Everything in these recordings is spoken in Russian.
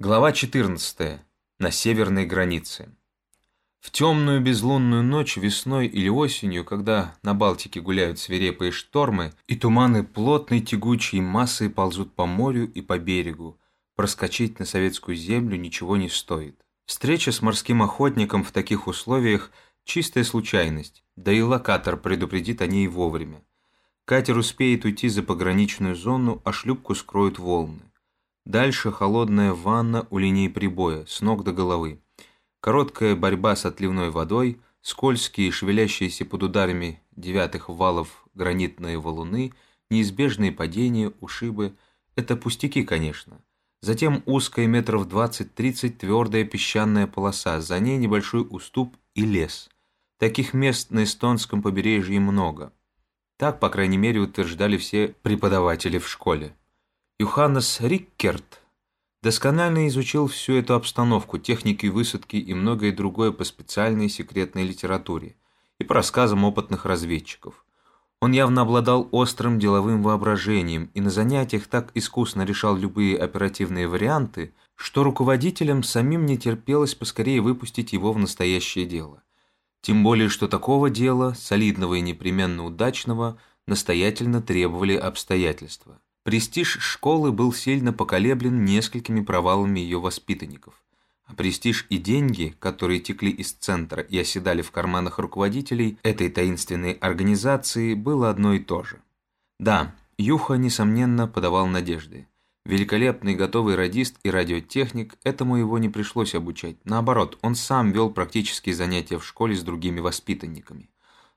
Глава 14. На северной границе. В темную безлунную ночь весной или осенью, когда на Балтике гуляют свирепые штормы, и туманы плотной тягучей массой ползут по морю и по берегу, проскочить на советскую землю ничего не стоит. Встреча с морским охотником в таких условиях – чистая случайность, да и локатор предупредит о ней вовремя. Катер успеет уйти за пограничную зону, а шлюпку скроют волны. Дальше холодная ванна у линии прибоя, с ног до головы. Короткая борьба с отливной водой, скользкие, шевелящиеся под ударами девятых валов гранитные валуны, неизбежные падения, ушибы – это пустяки, конечно. Затем узкая метров 20-30 твердая песчаная полоса, за ней небольшой уступ и лес. Таких мест на эстонском побережье много. Так, по крайней мере, утверждали все преподаватели в школе. Юханнес Риккерт досконально изучил всю эту обстановку, техники высадки и многое другое по специальной секретной литературе и по рассказам опытных разведчиков. Он явно обладал острым деловым воображением и на занятиях так искусно решал любые оперативные варианты, что руководителям самим не терпелось поскорее выпустить его в настоящее дело. Тем более, что такого дела, солидного и непременно удачного, настоятельно требовали обстоятельства. Престиж школы был сильно поколеблен несколькими провалами ее воспитанников. А престиж и деньги, которые текли из центра и оседали в карманах руководителей этой таинственной организации, было одно и то же. Да, Юха, несомненно, подавал надежды. Великолепный готовый радист и радиотехник, этому его не пришлось обучать. Наоборот, он сам вел практические занятия в школе с другими воспитанниками.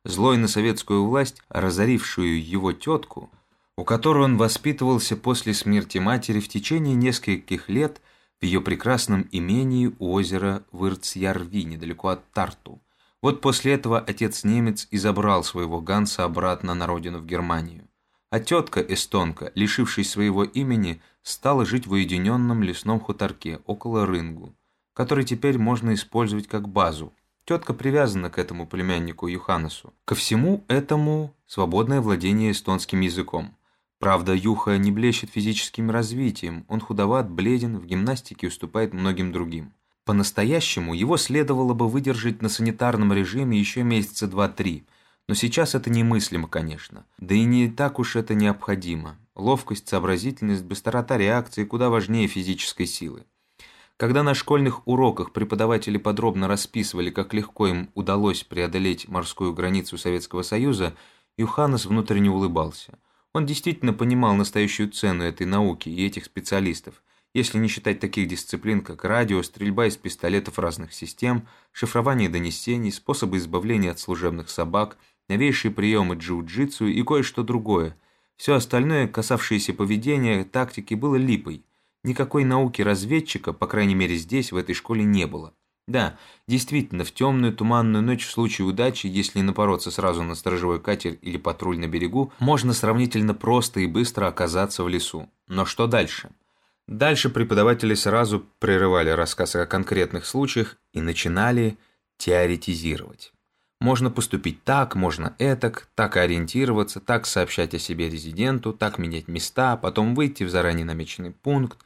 Злой на советскую власть, разорившую его тетку – у которой он воспитывался после смерти матери в течение нескольких лет в ее прекрасном имении у озера Вырцьярви, недалеко от Тарту. Вот после этого отец-немец и забрал своего Ганса обратно на родину в Германию. А тетка эстонка, лишившись своего имени, стала жить в уединенном лесном хуторке около Рынгу, который теперь можно использовать как базу. Тетка привязана к этому племяннику Юханесу. Ко всему этому свободное владение эстонским языком. Правда, Юха не блещет физическим развитием, он худоват, бледен, в гимнастике уступает многим другим. По-настоящему его следовало бы выдержать на санитарном режиме еще месяца два-три, но сейчас это немыслимо, конечно. Да и не так уж это необходимо. Ловкость, сообразительность, быстрота реакции куда важнее физической силы. Когда на школьных уроках преподаватели подробно расписывали, как легко им удалось преодолеть морскую границу Советского Союза, Юханес внутренне улыбался – он действительно понимал настоящую цену этой науки и этих специалистов, если не считать таких дисциплин, как радио, стрельба из пистолетов разных систем, шифрование донесений, способы избавления от служебных собак, новейшие приемы джиу-джитсу и кое-что другое. Все остальное, касавшееся поведения, тактики, было липой. Никакой науки разведчика, по крайней мере здесь, в этой школе, не было. Да, действительно, в темную туманную ночь в случае удачи, если не напороться сразу на сторожевой катер или патруль на берегу, можно сравнительно просто и быстро оказаться в лесу. Но что дальше? Дальше преподаватели сразу прерывали рассказ о конкретных случаях и начинали теоретизировать. Можно поступить так, можно этак, так ориентироваться, так сообщать о себе резиденту, так менять места, потом выйти в заранее намеченный пункт.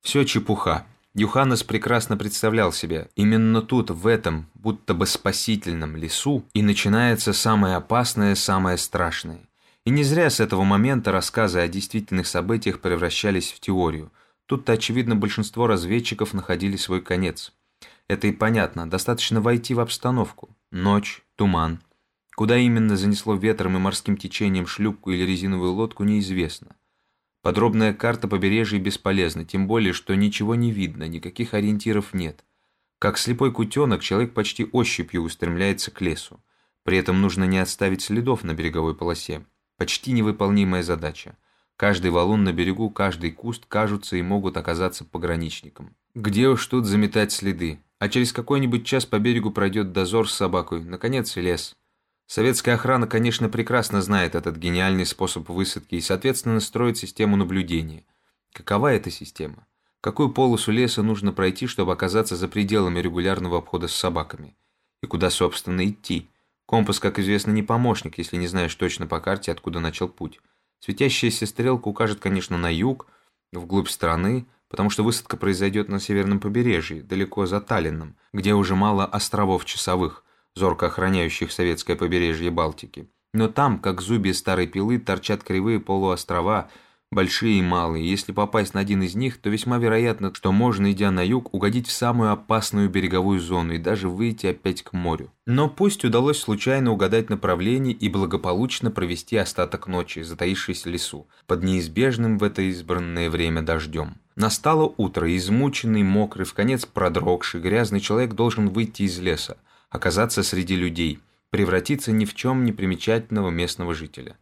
Все чепуха, Юханес прекрасно представлял себе, именно тут, в этом, будто бы спасительном лесу, и начинается самое опасное, самое страшное. И не зря с этого момента рассказы о действительных событиях превращались в теорию. Тут-то, очевидно, большинство разведчиков находили свой конец. Это и понятно, достаточно войти в обстановку. Ночь, туман. Куда именно занесло ветром и морским течением шлюпку или резиновую лодку, неизвестно. Подробная карта побережья бесполезна, тем более, что ничего не видно, никаких ориентиров нет. Как слепой кутенок, человек почти ощупью устремляется к лесу. При этом нужно не оставить следов на береговой полосе. Почти невыполнимая задача. Каждый валун на берегу, каждый куст кажутся и могут оказаться пограничником. Где уж тут заметать следы? А через какой-нибудь час по берегу пройдет дозор с собакой. Наконец, лес. Советская охрана, конечно, прекрасно знает этот гениальный способ высадки и, соответственно, строит систему наблюдения. Какова эта система? Какую полосу леса нужно пройти, чтобы оказаться за пределами регулярного обхода с собаками? И куда, собственно, идти? Компас, как известно, не помощник, если не знаешь точно по карте, откуда начал путь. Светящаяся стрелка укажет, конечно, на юг, вглубь страны, потому что высадка произойдет на северном побережье, далеко за Таллином, где уже мало островов часовых, зорко охраняющих советское побережье Балтики. Но там, как зубья старой пилы, торчат кривые полуострова – большие и малые. Если попасть на один из них, то весьма вероятно, что можно, идя на юг, угодить в самую опасную береговую зону и даже выйти опять к морю. Но пусть удалось случайно угадать направление и благополучно провести остаток ночи, затаившись в лесу, под неизбежным в это избранное время дождем. Настало утро, измученный, мокрый, в конец продрогший, грязный человек должен выйти из леса, оказаться среди людей, превратиться ни в чем не примечательного местного жителя.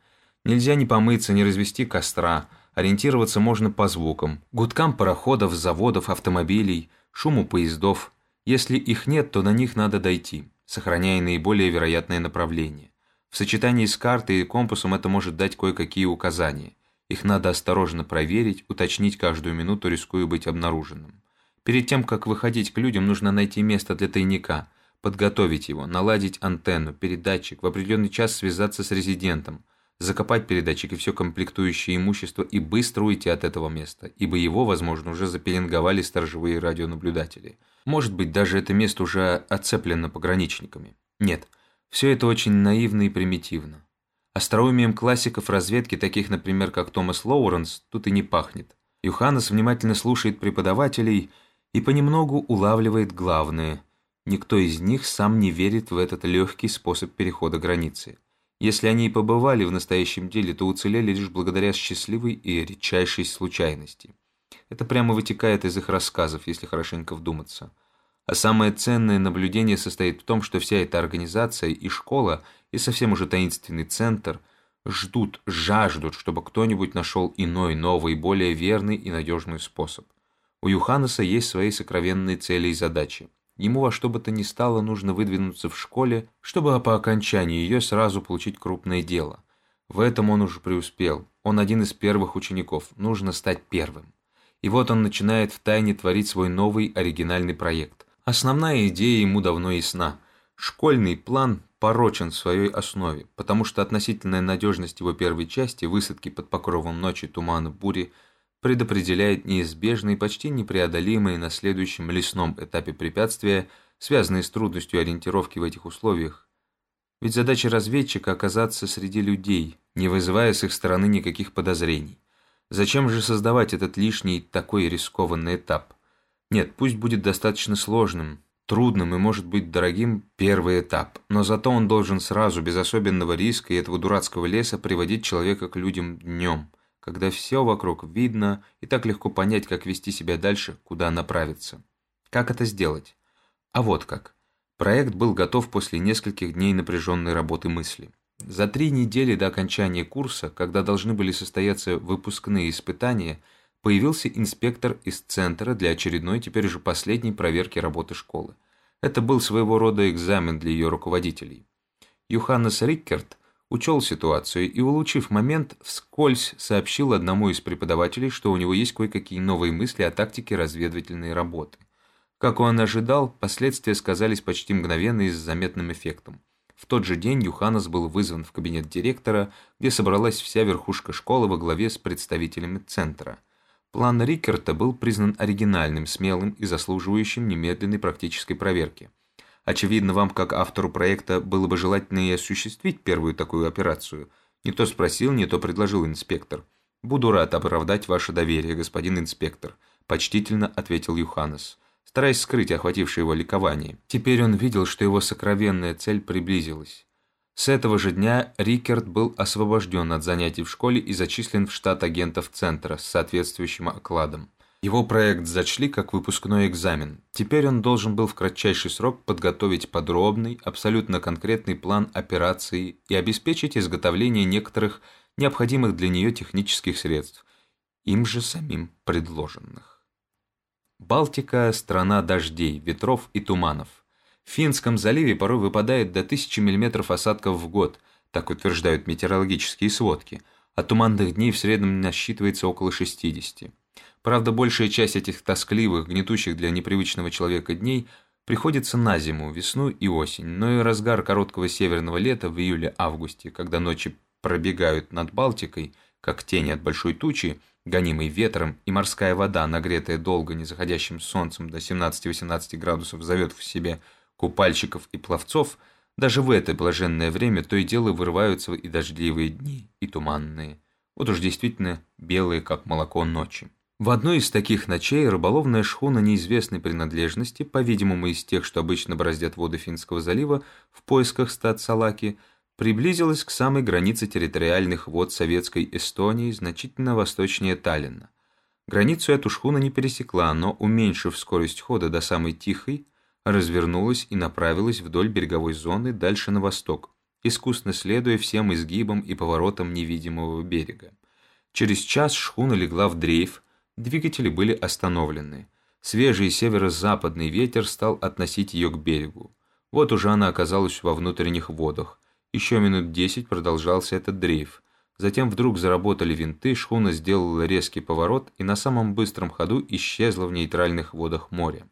Нельзя ни помыться, ни развести костра – Ориентироваться можно по звукам, гудкам пароходов, заводов, автомобилей, шуму поездов. Если их нет, то на них надо дойти, сохраняя наиболее вероятное направление. В сочетании с картой и компасом это может дать кое-какие указания. Их надо осторожно проверить, уточнить каждую минуту, рискуя быть обнаруженным. Перед тем, как выходить к людям, нужно найти место для тайника, подготовить его, наладить антенну, передатчик, в определенный час связаться с резидентом, закопать передатчик и все комплектующее имущество и быстро уйти от этого места, ибо его, возможно, уже запеленговали сторожевые радионаблюдатели. Может быть, даже это место уже оцеплено пограничниками. Нет, все это очень наивно и примитивно. Остроумием классиков разведки, таких, например, как Томас Лоуренс, тут и не пахнет. Юханес внимательно слушает преподавателей и понемногу улавливает главное. Никто из них сам не верит в этот легкий способ перехода границы. Если они и побывали в настоящем деле, то уцелели лишь благодаря счастливой и редчайшей случайности. Это прямо вытекает из их рассказов, если хорошенько вдуматься. А самое ценное наблюдение состоит в том, что вся эта организация и школа, и совсем уже таинственный центр ждут, жаждут, чтобы кто-нибудь нашел иной, новый, более верный и надежный способ. У Юханеса есть свои сокровенные цели и задачи. Ему во что бы то ни стало нужно выдвинуться в школе, чтобы по окончании ее сразу получить крупное дело. В этом он уже преуспел. Он один из первых учеников. Нужно стать первым. И вот он начинает втайне творить свой новый оригинальный проект. Основная идея ему давно ясна. Школьный план порочен в своей основе, потому что относительная надежность его первой части, высадки под покровом ночи, тумана, бури – предопределяет неизбежные, почти непреодолимые на следующем лесном этапе препятствия, связанные с трудностью ориентировки в этих условиях. Ведь задача разведчика – оказаться среди людей, не вызывая с их стороны никаких подозрений. Зачем же создавать этот лишний, такой рискованный этап? Нет, пусть будет достаточно сложным, трудным и, может быть, дорогим первый этап, но зато он должен сразу, без особенного риска и этого дурацкого леса, приводить человека к людям днем – когда все вокруг видно и так легко понять, как вести себя дальше, куда направиться. Как это сделать? А вот как. Проект был готов после нескольких дней напряженной работы мысли. За три недели до окончания курса, когда должны были состояться выпускные испытания, появился инспектор из центра для очередной, теперь уже последней проверки работы школы. Это был своего рода экзамен для ее руководителей. Юханнес Риккерт учел ситуацию и, улучив момент, вскользь сообщил одному из преподавателей, что у него есть кое-какие новые мысли о тактике разведывательной работы. Как он ожидал, последствия сказались почти мгновенно и с заметным эффектом. В тот же день Юханес был вызван в кабинет директора, где собралась вся верхушка школы во главе с представителями центра. План Рикерта был признан оригинальным, смелым и заслуживающим немедленной практической проверки – Очевидно, вам, как автору проекта, было бы желательно и осуществить первую такую операцию. Не то спросил, не то предложил инспектор. «Буду рад оправдать ваше доверие, господин инспектор», – почтительно ответил Юханес, стараясь скрыть охватившее его ликование. Теперь он видел, что его сокровенная цель приблизилась. С этого же дня Рикерт был освобожден от занятий в школе и зачислен в штат агентов Центра с соответствующим окладом. Его проект зачли как выпускной экзамен. Теперь он должен был в кратчайший срок подготовить подробный, абсолютно конкретный план операции и обеспечить изготовление некоторых необходимых для нее технических средств, им же самим предложенных. Балтика – страна дождей, ветров и туманов. В Финском заливе порой выпадает до 1000 мм осадков в год, так утверждают метеорологические сводки, а туманных дней в среднем насчитывается около 60. Правда, большая часть этих тоскливых, гнетущих для непривычного человека дней приходится на зиму, весну и осень, но и разгар короткого северного лета в июле-августе, когда ночи пробегают над Балтикой, как тени от большой тучи, гонимый ветром, и морская вода, нагретая долго незаходящим солнцем до 17-18 градусов, зовет в себе купальщиков и пловцов, даже в это блаженное время то и дело вырываются и дождливые дни, и туманные. Вот уж действительно белые, как молоко ночи. В одной из таких ночей рыболовная шхуна неизвестной принадлежности, по-видимому из тех, что обычно бороздят воды Финского залива в поисках стад салаки, приблизилась к самой границе территориальных вод советской Эстонии, значительно восточнее Таллина. Границу эту шхуна не пересекла, но, уменьшив скорость хода до самой Тихой, развернулась и направилась вдоль береговой зоны дальше на восток, искусно следуя всем изгибам и поворотам невидимого берега. Через час шхуна легла в дрейф, двигатели были остановлены. Свежий северо-западный ветер стал относить ее к берегу. Вот уже она оказалась во внутренних водах. Еще минут десять продолжался этот дрейф. Затем вдруг заработали винты, шхуна сделала резкий поворот и на самом быстром ходу исчезла в нейтральных водах моря.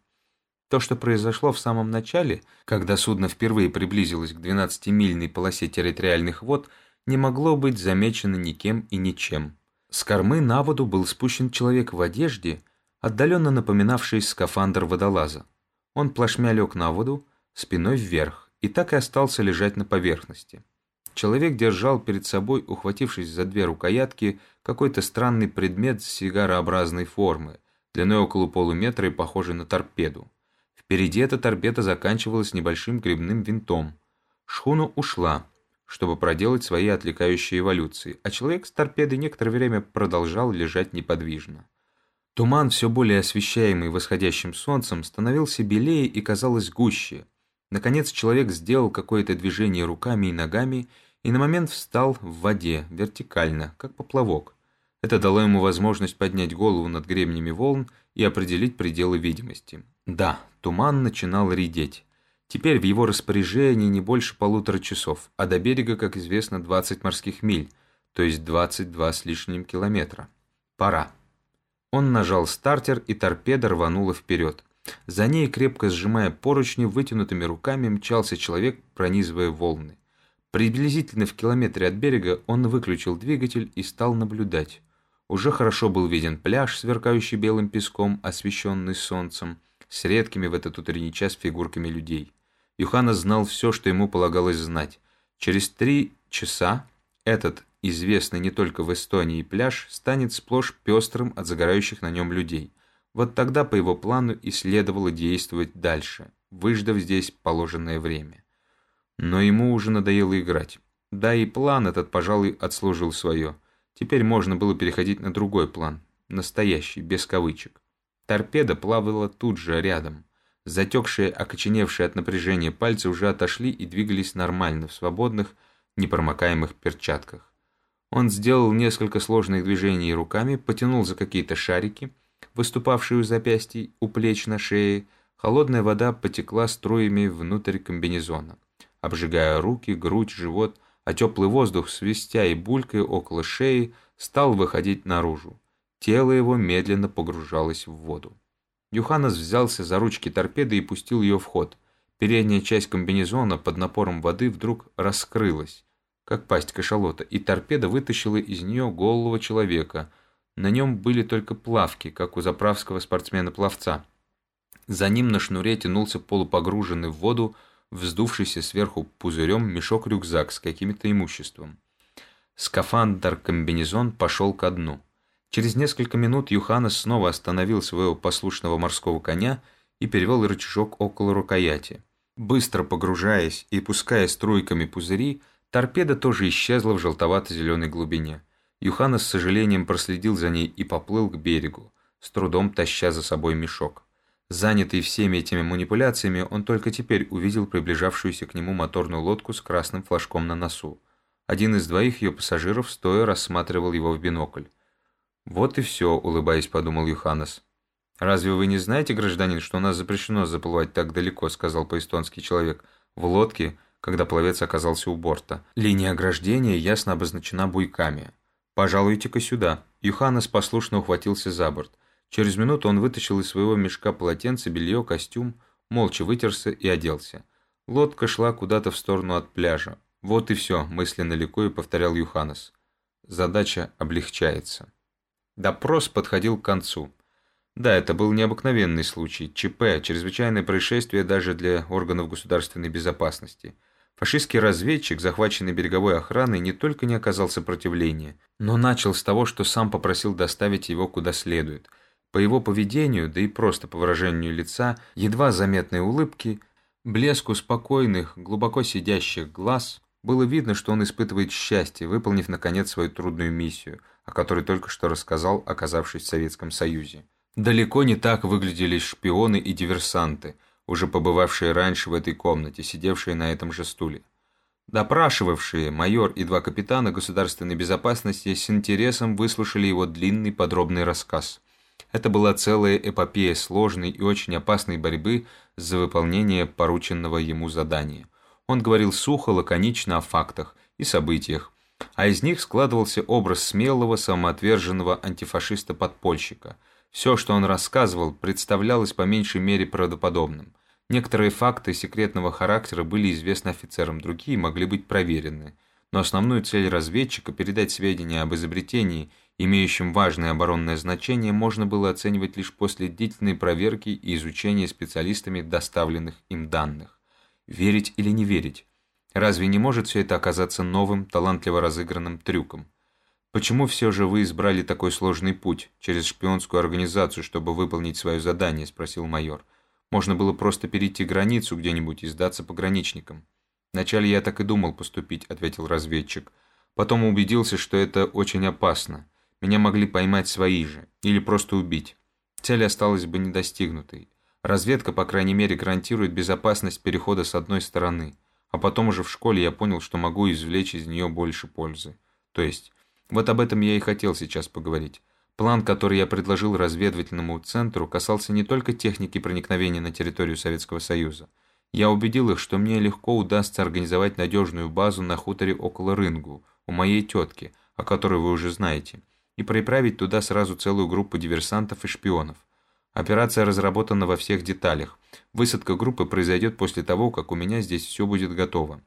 То, что произошло в самом начале, когда судно впервые приблизилось к 12-мильной полосе территориальных вод, не могло быть замечено никем и ничем. С кормы на воду был спущен человек в одежде, отдаленно напоминавший скафандр водолаза. Он плашмя лег на воду, спиной вверх, и так и остался лежать на поверхности. Человек держал перед собой, ухватившись за две рукоятки, какой-то странный предмет сигарообразной формы, длиной около полуметра и похожий на торпеду. Впереди эта торпеда заканчивалась небольшим грибным винтом. Шхуна ушла, чтобы проделать свои отвлекающие эволюции, а человек с торпедой некоторое время продолжал лежать неподвижно. Туман, все более освещаемый восходящим солнцем, становился белее и казалось гуще – Наконец человек сделал какое-то движение руками и ногами и на момент встал в воде, вертикально, как поплавок. Это дало ему возможность поднять голову над гребнями волн и определить пределы видимости. Да, туман начинал редеть. Теперь в его распоряжении не больше полутора часов, а до берега, как известно, 20 морских миль, то есть 22 с лишним километра. Пора. Он нажал стартер, и торпеда рванула вперед. За ней, крепко сжимая поручни, вытянутыми руками мчался человек, пронизывая волны. Приблизительно в километре от берега он выключил двигатель и стал наблюдать. Уже хорошо был виден пляж, сверкающий белым песком, освещенный солнцем, с редкими в этот утренний час фигурками людей. Юхана знал все, что ему полагалось знать. Через три часа этот, известный не только в Эстонии пляж, станет сплошь пестрым от загорающих на нем людей – вот тогда по его плану и следовало действовать дальше, выждав здесь положенное время. Но ему уже надоело играть. Да и план этот, пожалуй, отслужил свое. Теперь можно было переходить на другой план, настоящий, без кавычек. Торпеда плавала тут же, рядом. Затекшие, окоченевшие от напряжения пальцы уже отошли и двигались нормально, в свободных, непромокаемых перчатках. Он сделал несколько сложных движений руками, потянул за какие-то шарики, выступавшей у запястий, у плеч на шее, холодная вода потекла струями внутрь комбинезона, обжигая руки, грудь, живот, а теплый воздух, свистя и булькая около шеи, стал выходить наружу. Тело его медленно погружалось в воду. Юханас взялся за ручки торпеды и пустил ее в ход. Передняя часть комбинезона под напором воды вдруг раскрылась, как пасть кашалота, и торпеда вытащила из нее голого человека – на нем были только плавки, как у заправского спортсмена-пловца. За ним на шнуре тянулся полупогруженный в воду, вздувшийся сверху пузырем мешок-рюкзак с каким-то имуществом. Скафандр-комбинезон пошел ко дну. Через несколько минут Юханес снова остановил своего послушного морского коня и перевел рычажок около рукояти. Быстро погружаясь и пуская струйками пузыри, торпеда тоже исчезла в желтовато-зеленой глубине. Юхана с сожалением проследил за ней и поплыл к берегу, с трудом таща за собой мешок. Занятый всеми этими манипуляциями, он только теперь увидел приближавшуюся к нему моторную лодку с красным флажком на носу. Один из двоих ее пассажиров стоя рассматривал его в бинокль. «Вот и все», — улыбаясь, подумал Юханес. «Разве вы не знаете, гражданин, что у нас запрещено заплывать так далеко?» — сказал по-эстонски человек. «В лодке, когда пловец оказался у борта. Линия ограждения ясно обозначена буйками. «Пожалуйте-ка сюда». Юханес послушно ухватился за борт. Через минуту он вытащил из своего мешка полотенце, белье, костюм, молча вытерся и оделся. Лодка шла куда-то в сторону от пляжа. «Вот и все», – мысленно ликуя повторял Юханес. «Задача облегчается». Допрос подходил к концу. Да, это был необыкновенный случай, ЧП, чрезвычайное происшествие даже для органов государственной безопасности. Фашистский разведчик, захваченный береговой охраной, не только не оказал сопротивления, но начал с того, что сам попросил доставить его куда следует. По его поведению, да и просто по выражению лица, едва заметной улыбки, блеску спокойных, глубоко сидящих глаз, было видно, что он испытывает счастье, выполнив наконец свою трудную миссию, о которой только что рассказал, оказавшись в Советском Союзе. Далеко не так выглядели шпионы и диверсанты, уже побывавшие раньше в этой комнате, сидевшие на этом же стуле. Допрашивавшие майор и два капитана государственной безопасности с интересом выслушали его длинный подробный рассказ. Это была целая эпопея сложной и очень опасной борьбы за выполнение порученного ему задания. Он говорил сухо, лаконично о фактах и событиях, а из них складывался образ смелого, самоотверженного антифашиста-подпольщика. Все, что он рассказывал, представлялось по меньшей мере правдоподобным. Некоторые факты секретного характера были известны офицерам, другие могли быть проверены. Но основную цель разведчика – передать сведения об изобретении, имеющем важное оборонное значение, можно было оценивать лишь после длительной проверки и изучения специалистами доставленных им данных. Верить или не верить? Разве не может все это оказаться новым, талантливо разыгранным трюком? Почему все же вы избрали такой сложный путь, через шпионскую организацию, чтобы выполнить свое задание, спросил майор. Можно было просто перейти границу где-нибудь и сдаться пограничникам. Вначале я так и думал поступить, ответил разведчик. Потом убедился, что это очень опасно. Меня могли поймать свои же, или просто убить. Цель осталась бы недостигнутой. Разведка, по крайней мере, гарантирует безопасность перехода с одной стороны. А потом уже в школе я понял, что могу извлечь из нее больше пользы. То есть, вот об этом я и хотел сейчас поговорить. План, который я предложил разведывательному центру, касался не только техники проникновения на территорию Советского Союза. Я убедил их, что мне легко удастся организовать надежную базу на хуторе около Рынгу, у моей тетки, о которой вы уже знаете, и приправить туда сразу целую группу диверсантов и шпионов. Операция разработана во всех деталях. Высадка группы произойдет после того, как у меня здесь все будет готово.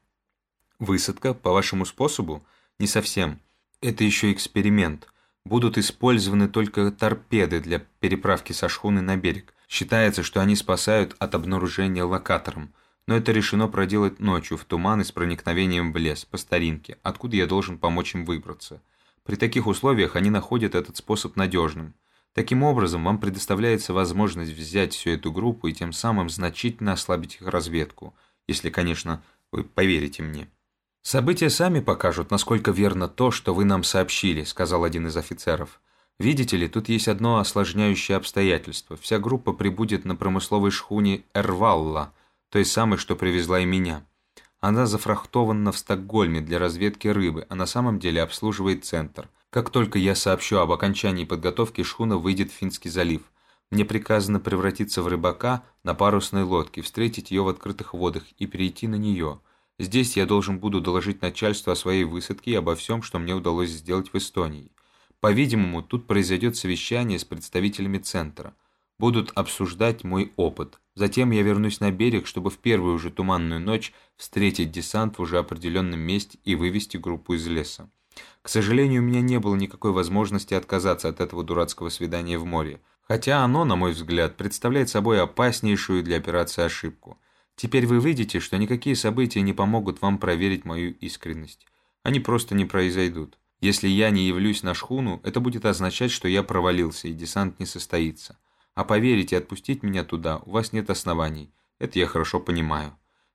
Высадка по вашему способу? Не совсем. Это еще эксперимент. Будут использованы только торпеды для переправки со шхуны на берег. Считается, что они спасают от обнаружения локатором. Но это решено проделать ночью в туман и с проникновением в лес, по старинке, откуда я должен помочь им выбраться. При таких условиях они находят этот способ надежным. Таким образом, вам предоставляется возможность взять всю эту группу и тем самым значительно ослабить их разведку, если, конечно, вы поверите мне. «События сами покажут, насколько верно то, что вы нам сообщили», — сказал один из офицеров. «Видите ли, тут есть одно осложняющее обстоятельство. Вся группа прибудет на промысловой шхуне «Эрвалла», той самой, что привезла и меня. Она зафрахтована в Стокгольме для разведки рыбы, а на самом деле обслуживает центр. Как только я сообщу об окончании подготовки, шхуна выйдет в Финский залив. Мне приказано превратиться в рыбака на парусной лодке, встретить ее в открытых водах и перейти на нее. Здесь я должен буду доложить начальству о своей высадке и обо всем, что мне удалось сделать в Эстонии. По-видимому, тут произойдет совещание с представителями центра. Будут обсуждать мой опыт. Затем я вернусь на берег, чтобы в первую же туманную ночь встретить десант в уже определенном месте и вывести группу из леса. К сожалению, у меня не было никакой возможности отказаться от этого дурацкого свидания в море, хотя оно, на мой взгляд, представляет собой опаснейшую для операции ошибку. Теперь вы видите, что никакие события не помогут вам проверить мою искренность. Они просто не произойдут. Если я не явлюсь на шхуну, это будет означать, что я провалился и десант не состоится. А поверить и отпустить меня туда у вас нет оснований. Это я хорошо понимаю.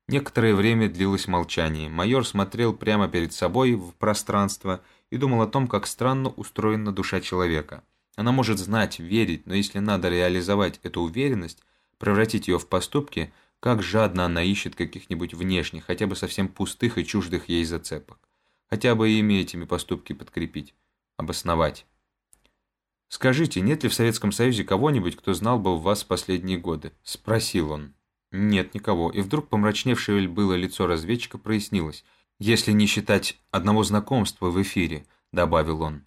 Некоторое время длилось молчание. Майор смотрел прямо перед собой в пространство и думал о том, как странно устроена душа человека. Она может знать, верить, но если надо реализовать эту уверенность, превратить ее в поступки, как жадно она ищет каких-нибудь внешних, хотя бы совсем пустых и чуждых ей зацепок. Хотя бы ими этими поступки подкрепить, обосновать. «Скажите, нет ли в Советском Союзе кого-нибудь, кто знал бы вас в последние годы?» – спросил он. Нет никого, и вдруг помрачневшее было лицо разведчика прояснилось. «Если не считать одного знакомства в эфире», — добавил он.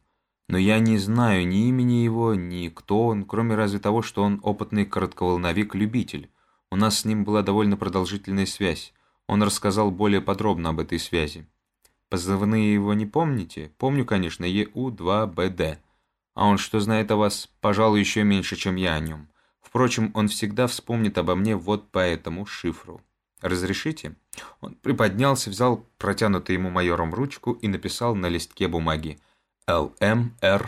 «Но я не знаю ни имени его, ни кто он, кроме разве того, что он опытный коротковолновик-любитель. У нас с ним была довольно продолжительная связь. Он рассказал более подробно об этой связи. Позывные его не помните? Помню, конечно, ЕУ-2БД. А он что знает о вас, пожалуй, еще меньше, чем я о нем. Впрочем, он всегда вспомнит обо мне вот по этому шифру. Разрешите?» Он приподнялся, взял протянутую ему майором ручку и написал на листке бумаги «LMRWWAT».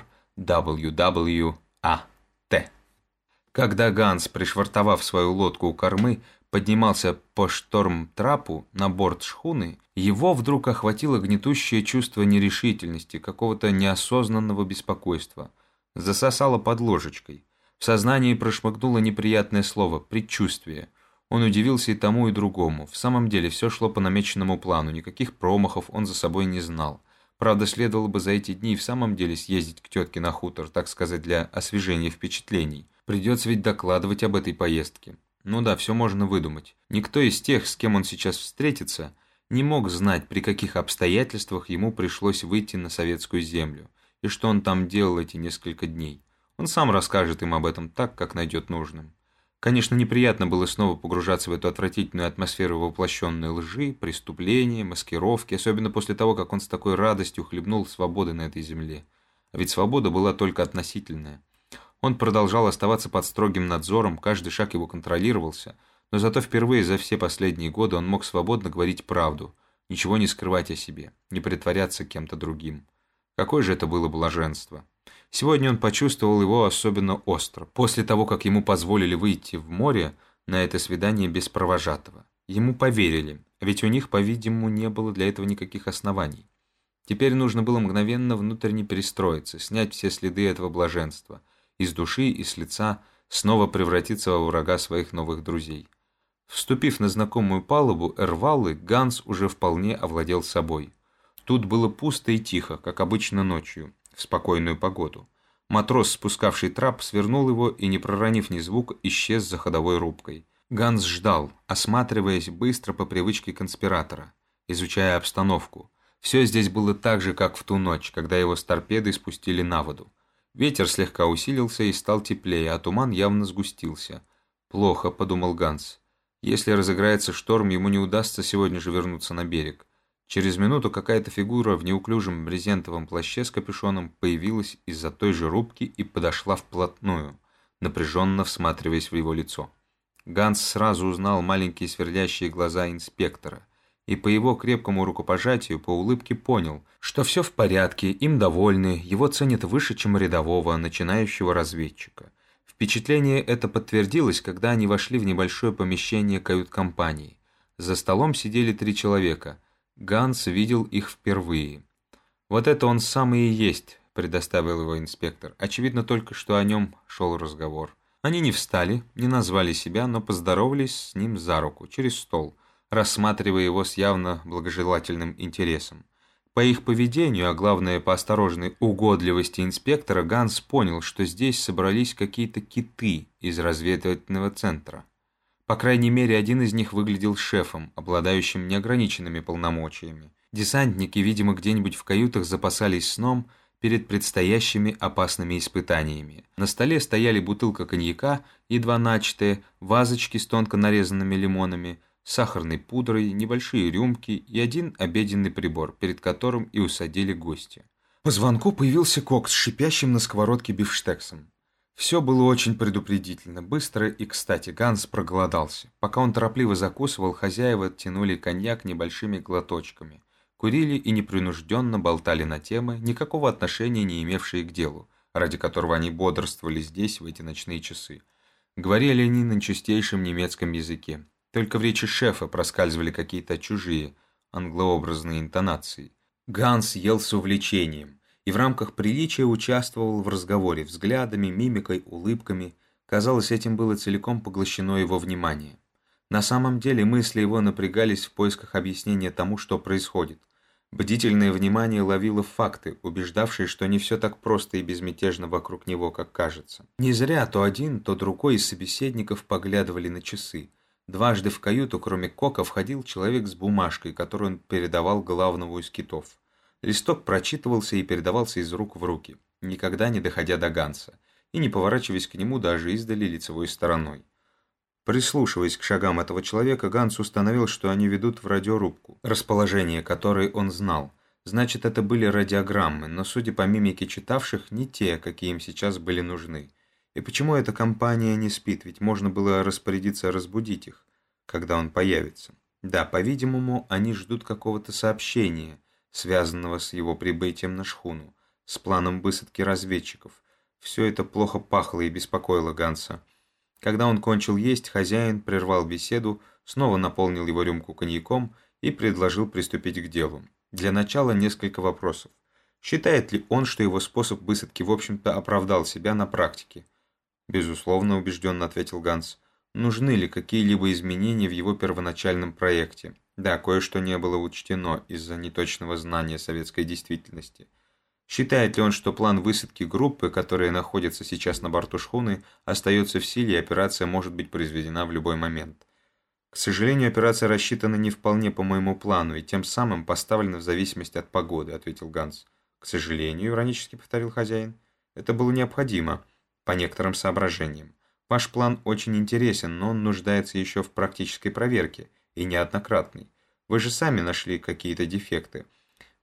Когда Ганс, пришвартовав свою лодку у кормы, поднимался по шторм-трапу на борт шхуны, его вдруг охватило гнетущее чувство нерешительности, какого-то неосознанного беспокойства. Засосало под ложечкой. В сознании прошмыгнуло неприятное слово «предчувствие». Он удивился и тому, и другому. В самом деле, все шло по намеченному плану, никаких промахов он за собой не знал. Правда, следовало бы за эти дни в самом деле съездить к тетке на хутор, так сказать, для освежения впечатлений. Придется ведь докладывать об этой поездке. Ну да, все можно выдумать. Никто из тех, с кем он сейчас встретится, не мог знать, при каких обстоятельствах ему пришлось выйти на советскую землю, и что он там делал эти несколько дней. Он сам расскажет им об этом так, как найдет нужным. Конечно, неприятно было снова погружаться в эту отвратительную атмосферу воплощенной лжи, преступления, маскировки, особенно после того, как он с такой радостью хлебнул свободы на этой земле. А ведь свобода была только относительная. Он продолжал оставаться под строгим надзором, каждый шаг его контролировался, но зато впервые за все последние годы он мог свободно говорить правду, ничего не скрывать о себе, не притворяться кем-то другим. Какое же это было блаженство! Сегодня он почувствовал его особенно остро, после того, как ему позволили выйти в море на это свидание без провожатого. Ему поверили, ведь у них, по-видимому, не было для этого никаких оснований. Теперь нужно было мгновенно внутренне перестроиться, снять все следы этого блаженства – из души и с лица снова превратиться во врага своих новых друзей. Вступив на знакомую палубу Эрвалы, Ганс уже вполне овладел собой. Тут было пусто и тихо, как обычно ночью, в спокойную погоду. Матрос, спускавший трап, свернул его и, не проронив ни звука, исчез за ходовой рубкой. Ганс ждал, осматриваясь быстро по привычке конспиратора, изучая обстановку. Все здесь было так же, как в ту ночь, когда его с торпедой спустили на воду. Ветер слегка усилился и стал теплее, а туман явно сгустился. «Плохо», — подумал Ганс. «Если разыграется шторм, ему не удастся сегодня же вернуться на берег». Через минуту какая-то фигура в неуклюжем брезентовом плаще с капюшоном появилась из-за той же рубки и подошла вплотную, напряженно всматриваясь в его лицо. Ганс сразу узнал маленькие сверлящие глаза инспектора — и по его крепкому рукопожатию, по улыбке понял, что все в порядке, им довольны, его ценят выше, чем рядового, начинающего разведчика. Впечатление это подтвердилось, когда они вошли в небольшое помещение кают-компании. За столом сидели три человека. Ганс видел их впервые. «Вот это он сам и есть», — предоставил его инспектор. Очевидно только, что о нем шел разговор. Они не встали, не назвали себя, но поздоровались с ним за руку, через стол — рассматривая его с явно благожелательным интересом. По их поведению, а главное по осторожной угодливости инспектора, Ганс понял, что здесь собрались какие-то киты из разведывательного центра. По крайней мере, один из них выглядел шефом, обладающим неограниченными полномочиями. Десантники, видимо, где-нибудь в каютах запасались сном перед предстоящими опасными испытаниями. На столе стояли бутылка коньяка, едва начатая, вазочки с тонко нарезанными лимонами – сахарной пудрой, небольшие рюмки и один обеденный прибор, перед которым и усадили гостя. По звонку появился кок с шипящим на сковородке бифштексом. Все было очень предупредительно, быстро и, кстати, Ганс проголодался. Пока он торопливо закусывал, хозяева тянули коньяк небольшими глоточками. Курили и непринужденно болтали на темы, никакого отношения не имевшие к делу, ради которого они бодрствовали здесь в эти ночные часы. Говорили они на чистейшем немецком языке, только в речи шефа проскальзывали какие-то чужие, англообразные интонации. Ганс ел с увлечением и в рамках приличия участвовал в разговоре взглядами, мимикой, улыбками. Казалось, этим было целиком поглощено его внимание. На самом деле мысли его напрягались в поисках объяснения тому, что происходит. Бдительное внимание ловило факты, убеждавшие, что не все так просто и безмятежно вокруг него, как кажется. Не зря то один, то другой из собеседников поглядывали на часы – Дважды в каюту, кроме Кока, входил человек с бумажкой, которую он передавал главному из китов. Листок прочитывался и передавался из рук в руки, никогда не доходя до Ганса, и не поворачиваясь к нему даже издали лицевой стороной. Прислушиваясь к шагам этого человека, Ганс установил, что они ведут в радиорубку, расположение которой он знал. Значит, это были радиограммы, но, судя по мимике читавших, не те, какие им сейчас были нужны. И почему эта компания не спит, ведь можно было распорядиться разбудить их, когда он появится. Да, по-видимому, они ждут какого-то сообщения, связанного с его прибытием на шхуну, с планом высадки разведчиков. Все это плохо пахло и беспокоило Ганса. Когда он кончил есть, хозяин прервал беседу, снова наполнил его рюмку коньяком и предложил приступить к делу. Для начала несколько вопросов. Считает ли он, что его способ высадки в общем-то оправдал себя на практике? Безусловно, убежденно ответил Ганс. Нужны ли какие-либо изменения в его первоначальном проекте? Да, кое-что не было учтено из-за неточного знания советской действительности. Считает ли он, что план высадки группы, которая находится сейчас на борту шхуны, остается в силе и операция может быть произведена в любой момент? К сожалению, операция рассчитана не вполне по моему плану и тем самым поставлена в зависимости от погоды, ответил Ганс. К сожалению, иронически повторил хозяин. Это было необходимо, по некоторым соображениям. Ваш план очень интересен, но он нуждается еще в практической проверке, и неоднократной. Вы же сами нашли какие-то дефекты.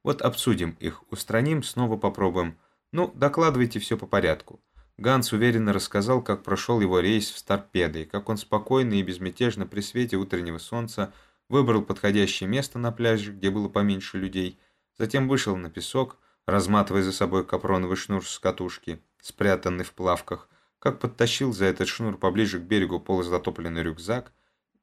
Вот обсудим их, устраним, снова попробуем. Ну, докладывайте все по порядку. Ганс уверенно рассказал, как прошел его рейс в Старпедой, как он спокойно и безмятежно при свете утреннего солнца выбрал подходящее место на пляже, где было поменьше людей, затем вышел на песок, разматывая за собой капроновый шнур с катушки, спрятанный в плавках, как подтащил за этот шнур поближе к берегу полузатопленный рюкзак.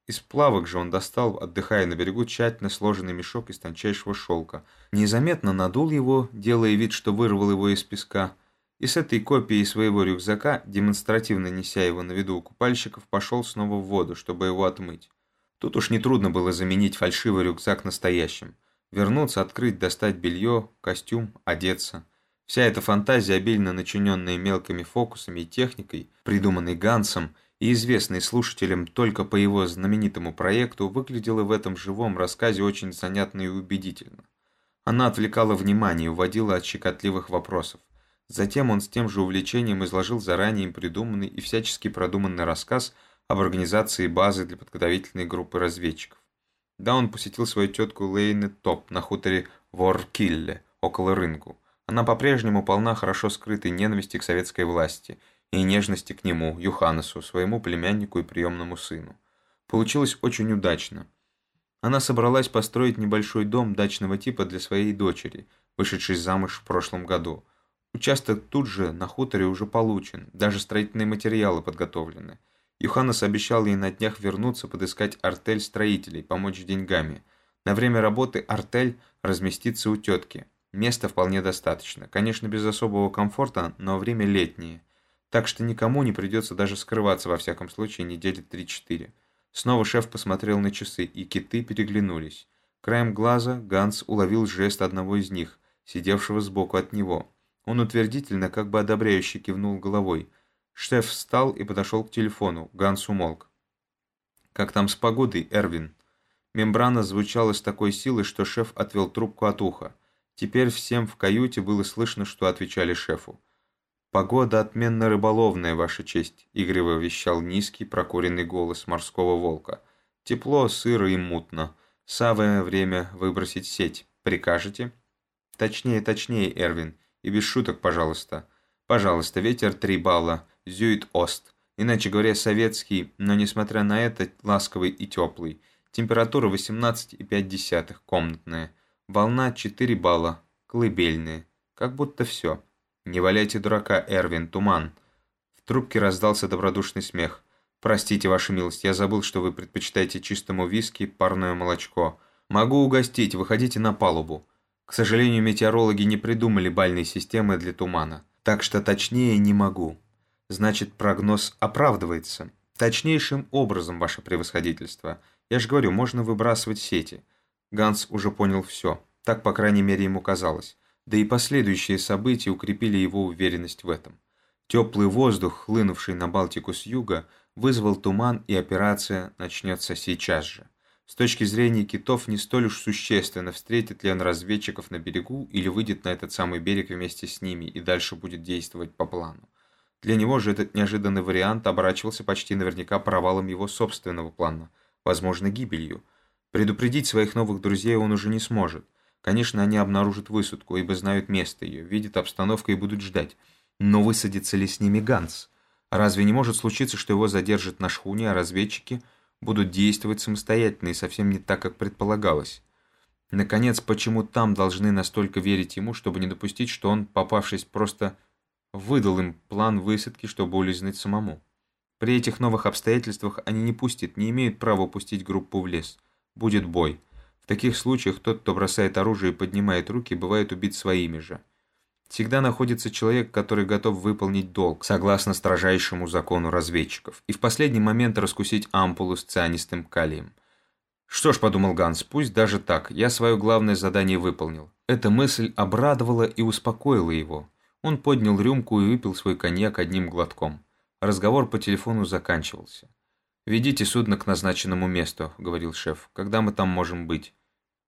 Из плавок же он достал, отдыхая на берегу, тщательно сложенный мешок из тончайшего шелка. Незаметно надул его, делая вид, что вырвал его из песка – и с этой копией своего рюкзака, демонстративно неся его на виду у купальщиков, пошел снова в воду, чтобы его отмыть. Тут уж нетрудно было заменить фальшивый рюкзак настоящим. Вернуться, открыть, достать белье, костюм, одеться. Вся эта фантазия, обильно начиненная мелкими фокусами и техникой, придуманной Гансом и известной слушателям только по его знаменитому проекту, выглядела в этом живом рассказе очень занятно и убедительно. Она отвлекала внимание и уводила от щекотливых вопросов. Затем он с тем же увлечением изложил заранее им придуманный и всячески продуманный рассказ об организации базы для подготовительной группы разведчиков. Да, он посетил свою тетку Лейны Топ на хуторе Воркилле, около рынку. Она по-прежнему полна хорошо скрытой ненависти к советской власти и нежности к нему, Юханесу, своему племяннику и приемному сыну. Получилось очень удачно. Она собралась построить небольшой дом дачного типа для своей дочери, вышедшей замуж в прошлом году – Участок тут же на хуторе уже получен, даже строительные материалы подготовлены. Юханес обещал ей на днях вернуться, подыскать артель строителей, помочь деньгами. На время работы артель разместится у тетки. Места вполне достаточно. Конечно, без особого комфорта, но время летнее. Так что никому не придется даже скрываться, во всяком случае, недели 3-4. Снова шеф посмотрел на часы, и киты переглянулись. Краем глаза Ганс уловил жест одного из них, сидевшего сбоку от него. Он утвердительно, как бы одобряюще кивнул головой. Шеф встал и подошел к телефону. Ганс умолк. «Как там с погодой, Эрвин?» Мембрана звучала с такой силой, что шеф отвел трубку от уха. Теперь всем в каюте было слышно, что отвечали шефу. «Погода отменно рыболовная, Ваша честь», — игриво вещал низкий прокуренный голос морского волка. «Тепло, сыро и мутно. Самое время выбросить сеть. Прикажете?» «Точнее, точнее, Эрвин. И без шуток, пожалуйста. Пожалуйста, ветер 3 балла, Зюит-Ост. Иначе говоря, советский, но несмотря на это, ласковый и теплый. Температура 18,5, комнатная. Волна 4 балла, колыбельная. Как будто все. Не валяйте дурака, Эрвин, туман. В трубке раздался добродушный смех. «Простите, ваша милость, я забыл, что вы предпочитаете чистому виски парное молочко. Могу угостить, выходите на палубу». К сожалению, метеорологи не придумали бальной системы для тумана, так что точнее не могу. Значит, прогноз оправдывается. Точнейшим образом, ваше превосходительство. Я же говорю, можно выбрасывать сети. Ганс уже понял все. Так, по крайней мере, ему казалось. Да и последующие события укрепили его уверенность в этом. Теплый воздух, хлынувший на Балтику с юга, вызвал туман, и операция начнется сейчас же. С точки зрения китов не столь уж существенно, встретит ли он разведчиков на берегу или выйдет на этот самый берег вместе с ними и дальше будет действовать по плану. Для него же этот неожиданный вариант оборачивался почти наверняка провалом его собственного плана, возможно, гибелью. Предупредить своих новых друзей он уже не сможет. Конечно, они обнаружат высадку, ибо знают место ее, видят обстановку и будут ждать. Но высадится ли с ними Ганс? Разве не может случиться, что его задержат на шхуне, а разведчики будут действовать самостоятельно и совсем не так, как предполагалось? Наконец, почему там должны настолько верить ему, чтобы не допустить, что он, попавшись, просто выдал им план высадки, чтобы улизнуть самому? При этих новых обстоятельствах они не пустят, не имеют права пустить группу в лес. Будет бой. В таких случаях тот, кто бросает оружие и поднимает руки, бывает убит своими же. Всегда находится человек, который готов выполнить долг, согласно строжайшему закону разведчиков, и в последний момент раскусить ампулу с цианистым калием. «Что ж», — подумал Ганс, — «пусть даже так, я свое главное задание выполнил». Эта мысль обрадовала и успокоила его. Он поднял рюмку и выпил свой коньяк одним глотком. Разговор по телефону заканчивался. «Ведите судно к назначенному месту», — говорил шеф. «Когда мы там можем быть?»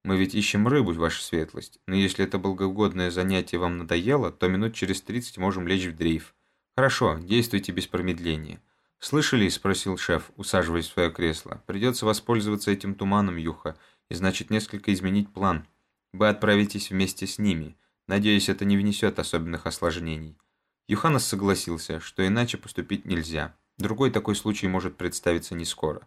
«Мы ведь ищем рыбу, ваша светлость. Но если это благогодное занятие вам надоело, то минут через тридцать можем лечь в дрейф. Хорошо, действуйте без промедления». «Слышали?» – спросил шеф, усаживаясь в свое кресло. «Придется воспользоваться этим туманом, Юха, и значит несколько изменить план. Вы отправитесь вместе с ними. Надеюсь, это не внесет особенных осложнений». Юханас согласился, что иначе поступить нельзя. Другой такой случай может представиться не скоро.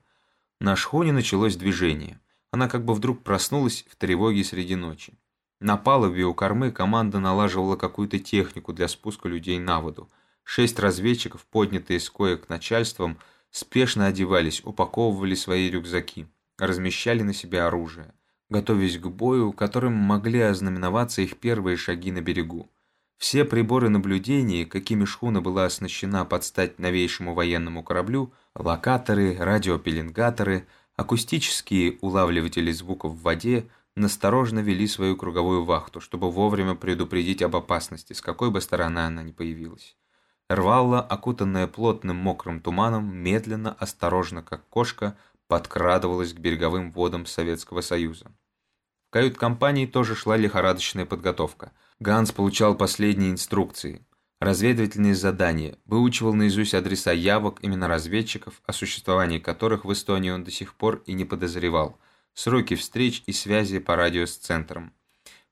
На шхуне началось движение. Она как бы вдруг проснулась в тревоге среди ночи. На палубе у кормы команда налаживала какую-то технику для спуска людей на воду. Шесть разведчиков, поднятые с коек начальством, спешно одевались, упаковывали свои рюкзаки, размещали на себе оружие, готовясь к бою, которым могли ознаменоваться их первые шаги на берегу. Все приборы наблюдения, какими шхуна была оснащена под стать новейшему военному кораблю, локаторы, радиопеленгаторы, акустические улавливатели звуков в воде, насторожно вели свою круговую вахту, чтобы вовремя предупредить об опасности, с какой бы стороны она ни появилась. Рвалла, окутанная плотным мокрым туманом, медленно, осторожно, как кошка, подкрадывалась к береговым водам Советского Союза. В кают-компании тоже шла лихорадочная подготовка – Ганс получал последние инструкции, разведывательные задания, выучивал наизусть адреса явок, имена разведчиков, о существовании которых в Эстонии он до сих пор и не подозревал, сроки встреч и связи по радио с центром.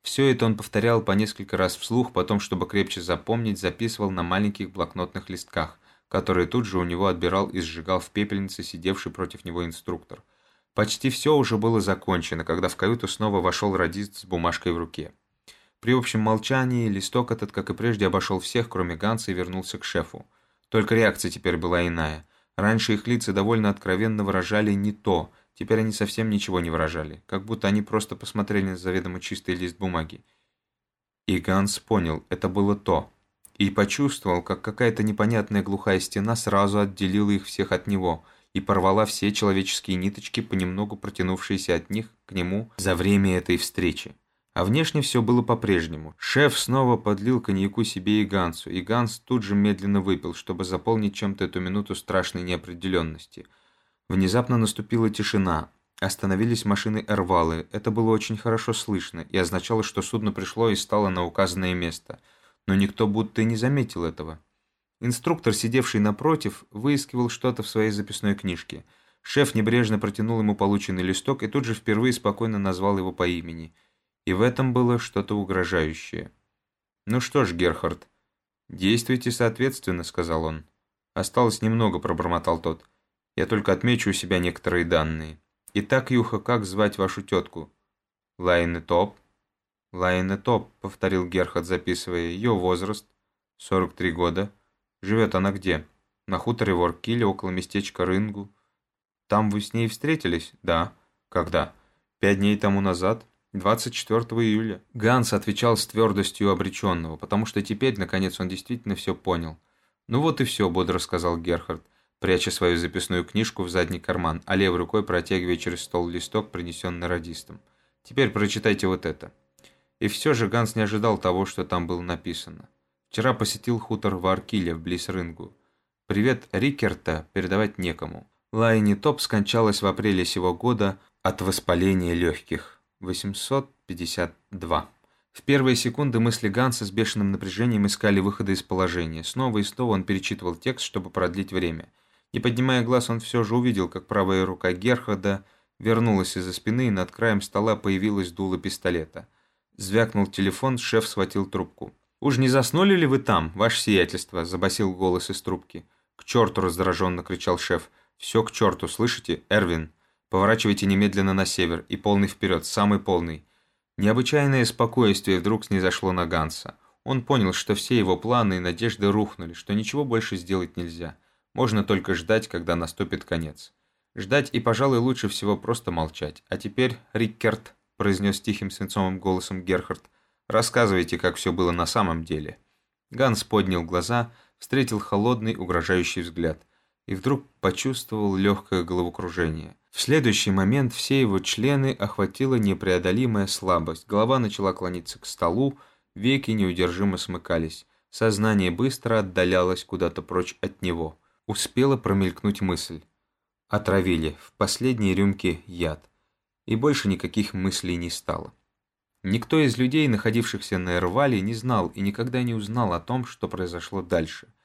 Все это он повторял по несколько раз вслух, потом, чтобы крепче запомнить, записывал на маленьких блокнотных листках, которые тут же у него отбирал и сжигал в пепельнице сидевший против него инструктор. Почти все уже было закончено, когда в каюту снова вошел радист с бумажкой в руке. При общем молчании листок этот, как и прежде, обошел всех, кроме Ганса, и вернулся к шефу. Только реакция теперь была иная. Раньше их лица довольно откровенно выражали не то, теперь они совсем ничего не выражали, как будто они просто посмотрели на заведомо чистый лист бумаги. И Ганс понял, это было то, и почувствовал, как какая-то непонятная глухая стена сразу отделила их всех от него и порвала все человеческие ниточки, понемногу протянувшиеся от них к нему за время этой встречи. А внешне все было по-прежнему. Шеф снова подлил коньяку себе и Гансу, и Ганс тут же медленно выпил, чтобы заполнить чем-то эту минуту страшной неопределенности. Внезапно наступила тишина. Остановились машины Эрвалы. Это было очень хорошо слышно и означало, что судно пришло и стало на указанное место. Но никто будто и не заметил этого. Инструктор, сидевший напротив, выискивал что-то в своей записной книжке. Шеф небрежно протянул ему полученный листок и тут же впервые спокойно назвал его по имени – и в этом было что-то угрожающее. «Ну что ж, Герхард, действуйте соответственно», — сказал он. «Осталось немного», — пробормотал тот. «Я только отмечу у себя некоторые данные. Итак, Юха, как звать вашу тетку?» «Лайне Топ». «Лайне Топ», — повторил Герхард, записывая. «Ее возраст. 43 года. Живет она где?» «На хуторе в Оркиле, около местечка Рынгу». «Там вы с ней встретились?» «Да». «Когда?» «Пять дней тому назад». 24 июля. Ганс отвечал с твердостью обреченного, потому что теперь, наконец, он действительно все понял. «Ну вот и все», — бодро сказал Герхард, пряча свою записную книжку в задний карман, а левой рукой протягивая через стол листок, принесенный радистом. «Теперь прочитайте вот это». И все же Ганс не ожидал того, что там было написано. Вчера посетил хутор в Аркиле, вблиз Рынгу. Привет Рикерта передавать некому. Лайни Топ скончалась в апреле сего года от воспаления легких. 852. В первые секунды мысли Ганса с бешеным напряжением искали выхода из положения. Снова и снова он перечитывал текст, чтобы продлить время. Не поднимая глаз, он все же увидел, как правая рука Герхарда вернулась из-за спины, и над краем стола появилась дуло пистолета. Звякнул телефон, шеф схватил трубку. «Уж не заснули ли вы там, ваше сиятельство?» – забасил голос из трубки. «К черту!» – раздраженно кричал шеф. «Все к черту, слышите, Эрвин? Поворачивайте немедленно на север и полный вперед, самый полный». Необычайное спокойствие вдруг снизошло на Ганса. Он понял, что все его планы и надежды рухнули, что ничего больше сделать нельзя. Можно только ждать, когда наступит конец. Ждать и, пожалуй, лучше всего просто молчать. А теперь, Риккерт, произнес тихим свинцовым голосом Герхард, рассказывайте, как все было на самом деле. Ганс поднял глаза, встретил холодный, угрожающий взгляд и вдруг почувствовал легкое головокружение. В следующий момент все его члены охватила непреодолимая слабость, голова начала клониться к столу, веки неудержимо смыкались, сознание быстро отдалялось куда-то прочь от него. Успела промелькнуть мысль. Отравили, в последней рюмке яд. И больше никаких мыслей не стало. Никто из людей, находившихся на Эрвале, не знал и никогда не узнал о том, что произошло дальше –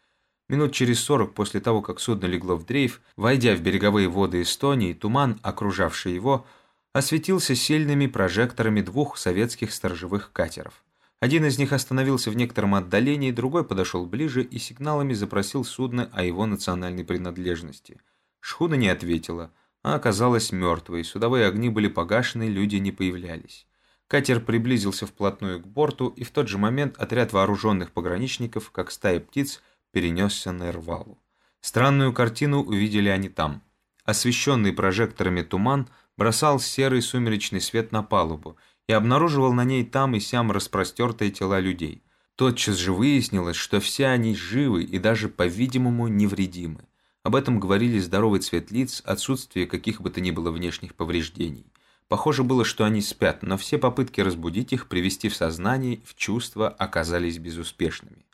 Минут через сорок после того, как судно легло в дрейф, войдя в береговые воды Эстонии, туман, окружавший его, осветился сильными прожекторами двух советских сторожевых катеров. Один из них остановился в некотором отдалении, другой подошел ближе и сигналами запросил судно о его национальной принадлежности. Шхуна не ответила, а оказалась мертвой, судовые огни были погашены, люди не появлялись. Катер приблизился вплотную к борту, и в тот же момент отряд вооруженных пограничников, как стая птиц, перенесся на Эрвалу. Странную картину увидели они там. Освещенный прожекторами туман бросал серый сумеречный свет на палубу и обнаруживал на ней там и сям распростертые тела людей. Тотчас же выяснилось, что все они живы и даже, по-видимому, невредимы. Об этом говорили здоровый цвет лиц, отсутствие каких бы то ни было внешних повреждений. Похоже было, что они спят, но все попытки разбудить их, привести в сознание, в чувство оказались безуспешными.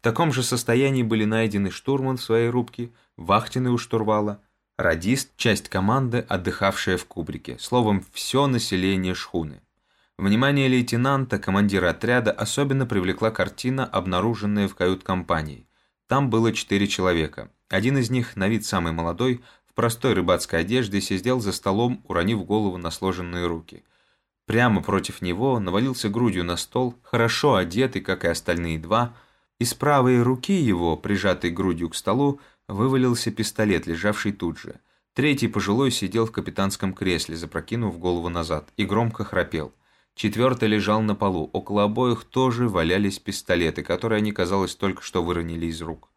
В таком же состоянии были найдены штурман в своей рубке, вахтенный у штурвала, радист, часть команды, отдыхавшая в кубрике, словом, все население шхуны. Внимание лейтенанта, командира отряда, особенно привлекла картина, обнаруженная в кают-компании. Там было четыре человека. Один из них, на вид самый молодой, в простой рыбацкой одежде сидел за столом, уронив голову на сложенные руки. Прямо против него навалился грудью на стол, хорошо одетый, как и остальные два – из правой руки его, прижатой грудью к столу, вывалился пистолет, лежавший тут же. Третий пожилой сидел в капитанском кресле, запрокинув голову назад, и громко храпел. Четвертый лежал на полу. Около обоих тоже валялись пистолеты, которые они, казалось, только что выронили из рук.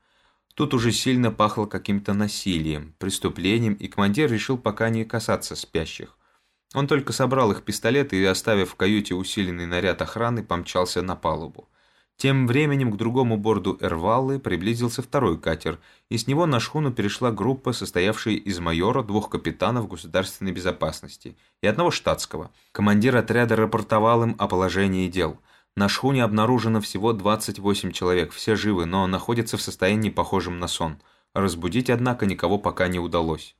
Тут уже сильно пахло каким-то насилием, преступлением, и командир решил пока не касаться спящих. Он только собрал их пистолеты и, оставив в каюте усиленный наряд охраны, помчался на палубу. Тем временем к другому борду Эрваллы приблизился второй катер, и с него на шхуну перешла группа, состоявшая из майора, двух капитанов государственной безопасности и одного штатского. Командир отряда рапортовал им о положении дел. На шхуне обнаружено всего 28 человек, все живы, но находятся в состоянии похожем на сон. Разбудить, однако, никого пока не удалось.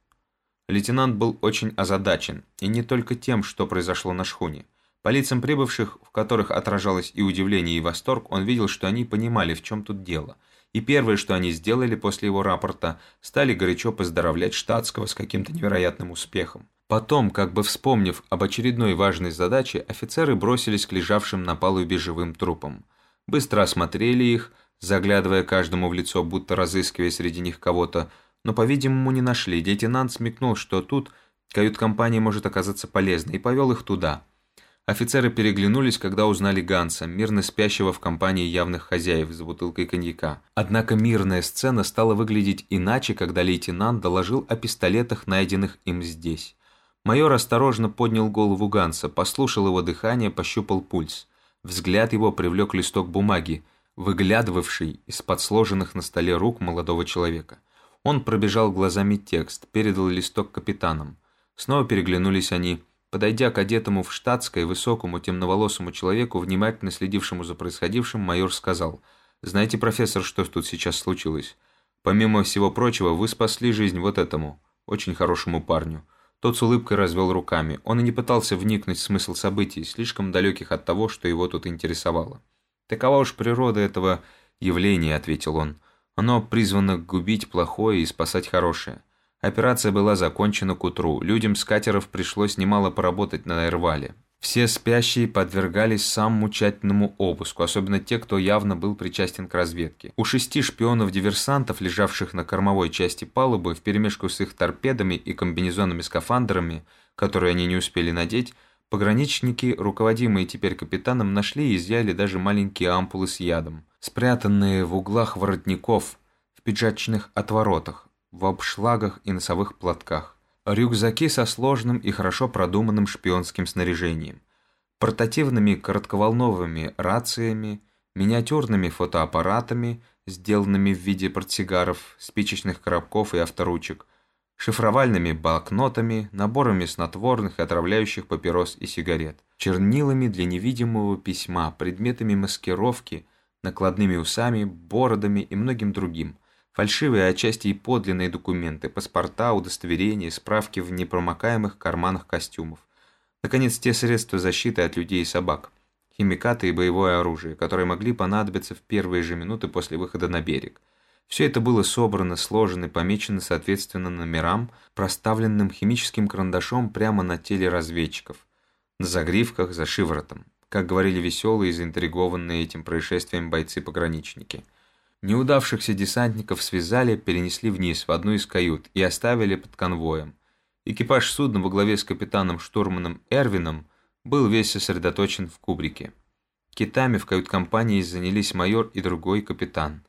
Лейтенант был очень озадачен, и не только тем, что произошло на шхуне. По лицам прибывших, в которых отражалось и удивление, и восторг, он видел, что они понимали, в чем тут дело. И первое, что они сделали после его рапорта, стали горячо поздравлять штатского с каким-то невероятным успехом. Потом, как бы вспомнив об очередной важной задаче, офицеры бросились к лежавшим на палубе живым трупам. Быстро осмотрели их, заглядывая каждому в лицо, будто разыскивая среди них кого-то, но, по-видимому, не нашли. Лейтенант смекнул, что тут кают-компания может оказаться полезной, и повел их туда – Офицеры переглянулись, когда узнали Ганса, мирно спящего в компании явных хозяев за бутылкой коньяка. Однако мирная сцена стала выглядеть иначе, когда лейтенант доложил о пистолетах, найденных им здесь. Майор осторожно поднял голову Ганса, послушал его дыхание, пощупал пульс. Взгляд его привлек листок бумаги, выглядывавший из-под сложенных на столе рук молодого человека. Он пробежал глазами текст, передал листок капитанам. Снова переглянулись они – Подойдя к одетому в штатское, высокому, темноволосому человеку, внимательно следившему за происходившим, майор сказал, «Знаете, профессор, что тут сейчас случилось? Помимо всего прочего, вы спасли жизнь вот этому, очень хорошему парню». Тот с улыбкой развел руками. Он и не пытался вникнуть в смысл событий, слишком далеких от того, что его тут интересовало. «Такова уж природа этого явления», — ответил он. «Оно призвано губить плохое и спасать хорошее». Операция была закончена к утру. Людям с катеров пришлось немало поработать на Эрвале. Все спящие подвергались самому тщательному обыску, особенно те, кто явно был причастен к разведке. У шести шпионов-диверсантов, лежавших на кормовой части палубы, вперемешку с их торпедами и комбинезонами-скафандрами, которые они не успели надеть, пограничники, руководимые теперь капитаном, нашли и изъяли даже маленькие ампулы с ядом, спрятанные в углах воротников, в пиджачных отворотах, в обшлагах и носовых платках рюкзаки со сложным и хорошо продуманным шпионским снаряжением, портативными коротковолновыми рациями, миниатюрными фотоаппаратами, сделанными в виде портсигаров, спичечных коробков и авторучек, шифровальными блокнотами, наборами снотворных и отравляющих папирос и сигарет, чернилами для невидимого письма, предметами маскировки, накладными усами, бородами и многим другим – Фальшивые, отчасти и подлинные документы, паспорта, удостоверения, справки в непромокаемых карманах костюмов. Наконец, те средства защиты от людей и собак, химикаты и боевое оружие, которые могли понадобиться в первые же минуты после выхода на берег. Все это было собрано, сложено и помечено соответственно номерам, проставленным химическим карандашом прямо на теле разведчиков, на загривках за шиворотом, как говорили веселые и заинтригованные этим происшествием бойцы-пограничники – Неудавшихся десантников связали, перенесли вниз в одну из кают и оставили под конвоем. Экипаж судна во главе с капитаном-штурманом Эрвином был весь сосредоточен в кубрике. Китами в кают-компании занялись майор и другой капитан.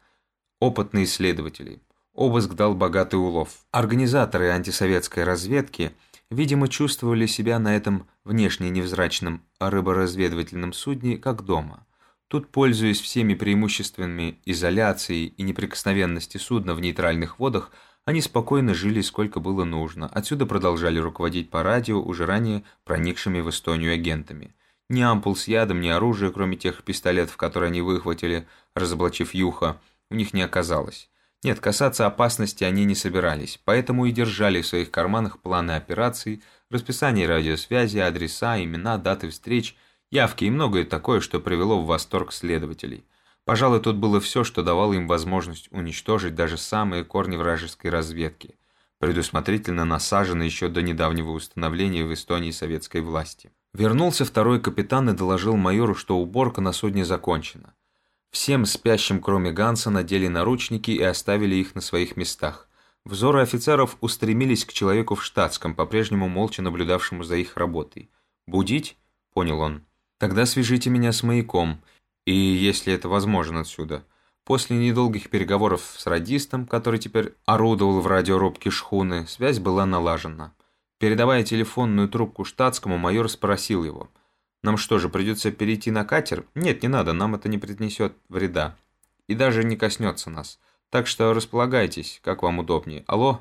Опытные исследователи. Обыск дал богатый улов. Организаторы антисоветской разведки, видимо, чувствовали себя на этом внешне невзрачном рыборазведывательном судне как дома – Тут, пользуясь всеми преимуществами изоляции и неприкосновенности судна в нейтральных водах, они спокойно жили сколько было нужно, отсюда продолжали руководить по радио уже ранее проникшими в Эстонию агентами. Ни ампул с ядом, ни оружия, кроме тех пистолетов, которые они выхватили, разоблачив Юха, у них не оказалось. Нет, касаться опасности они не собирались, поэтому и держали в своих карманах планы операций, расписание радиосвязи, адреса, имена, даты встреч – явки и многое такое, что привело в восторг следователей. Пожалуй, тут было все, что давало им возможность уничтожить даже самые корни вражеской разведки, предусмотрительно насаженные еще до недавнего установления в Эстонии советской власти. Вернулся второй капитан и доложил майору, что уборка на судне закончена. Всем спящим, кроме Ганса, надели наручники и оставили их на своих местах. Взоры офицеров устремились к человеку в штатском, по-прежнему молча наблюдавшему за их работой. «Будить?» — понял он. Тогда свяжите меня с маяком, и, если это возможно отсюда. После недолгих переговоров с радистом, который теперь орудовал в радиорубке шхуны, связь была налажена. Передавая телефонную трубку штатскому, майор спросил его. «Нам что же, придется перейти на катер? Нет, не надо, нам это не принесет вреда. И даже не коснется нас. Так что располагайтесь, как вам удобнее. Алло?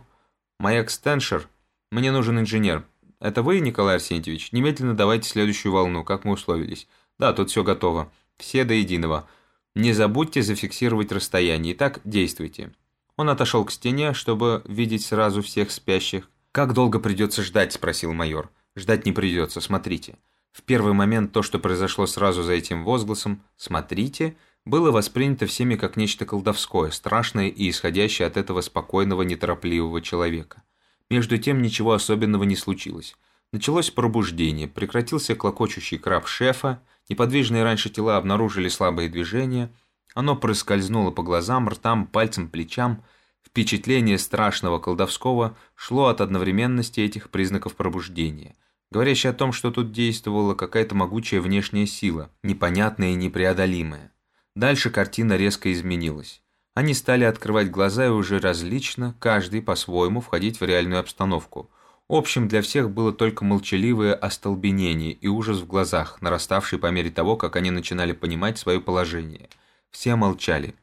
Маяк Стеншер? Мне нужен инженер. «Это вы, Николай Арсентьевич? Немедленно давайте следующую волну, как мы условились. Да, тут все готово. Все до единого. Не забудьте зафиксировать расстояние. Итак, действуйте». Он отошел к стене, чтобы видеть сразу всех спящих. «Как долго придется ждать?» – спросил майор. «Ждать не придется, смотрите». В первый момент то, что произошло сразу за этим возгласом «смотрите», было воспринято всеми как нечто колдовское, страшное и исходящее от этого спокойного, неторопливого человека. Между тем ничего особенного не случилось. Началось пробуждение, прекратился клокочущий краб шефа, неподвижные раньше тела обнаружили слабые движения, оно проскользнуло по глазам, ртам, пальцам, плечам. Впечатление страшного колдовского шло от одновременности этих признаков пробуждения, говорящее о том, что тут действовала какая-то могучая внешняя сила, непонятная и непреодолимая. Дальше картина резко изменилась. Они стали открывать глаза и уже различно, каждый по-своему, входить в реальную обстановку. Общим для всех было только молчаливое остолбенение и ужас в глазах, нараставший по мере того, как они начинали понимать свое положение. Все молчали.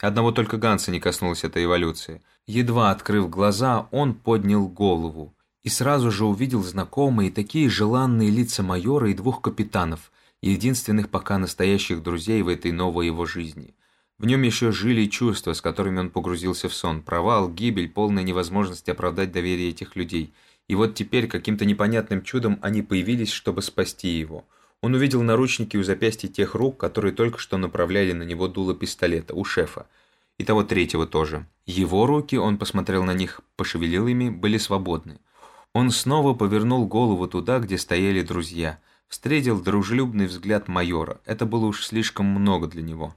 Одного только Ганса не коснулась эта эволюция. Едва открыв глаза, он поднял голову и сразу же увидел знакомые такие желанные лица майора и двух капитанов, единственных пока настоящих друзей в этой новой его жизни – в нем еще жили чувства, с которыми он погрузился в сон. Провал, гибель, полная невозможность оправдать доверие этих людей. И вот теперь каким-то непонятным чудом они появились, чтобы спасти его. Он увидел наручники у запястья тех рук, которые только что направляли на него дуло пистолета, у шефа. И того третьего тоже. Его руки, он посмотрел на них, пошевелил ими, были свободны. Он снова повернул голову туда, где стояли друзья. встретил дружелюбный взгляд майора. Это было уж слишком много для него.